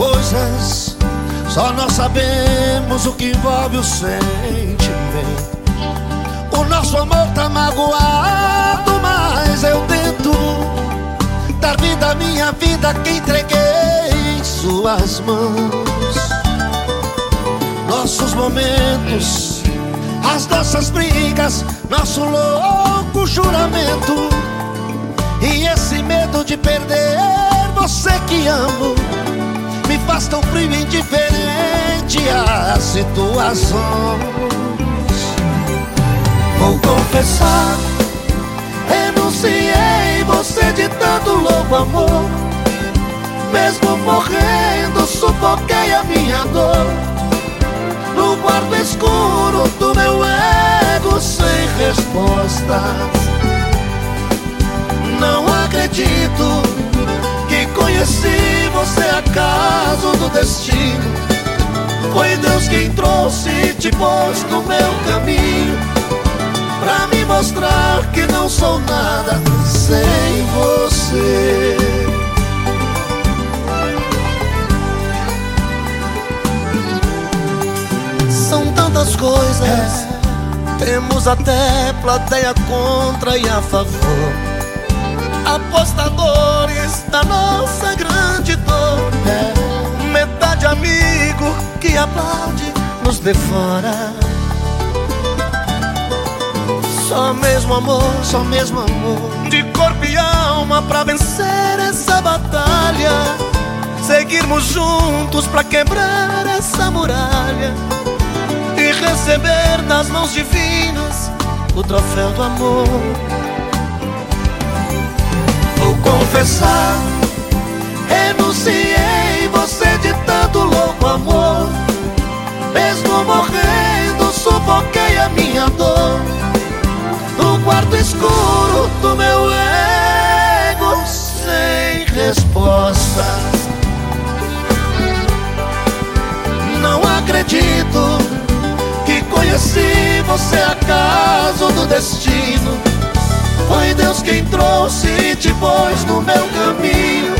coisas, só nós sabemos o que envolve o sentimento. O nosso amor tá magoado, mas eu tento dar vida à minha vida que entreguei em suas mãos. Nossos momentos, as nossas brigas, nosso louco juramento. E esse medo de perder você que amo faz tão frio e indiferente às situações. Vou confessar, renunciei você de tanto louco amor. Mesmo morrendo, sufoquei a minha dor. No quarto escuro do meu ego sem respostas. Não acredito que conheci destino. Foi Deus quem trouxe e te pôs no meu caminho Pra me mostrar que não sou nada sem você São tantas coisas. Temos até plateia contra e a favor Apostadores aplaude nos devora Só mesmo amor, só mesmo amor. De corpo e alma pra vencer essa batalha. Seguirmos juntos pra quebrar essa muralha. E receber das mãos divinas o troféu do amor. Vou confessar, escuro do meu ego sem respostas Não acredito que conheci você acaso do destino. Foi Deus quem trouxe e te pôs no meu caminho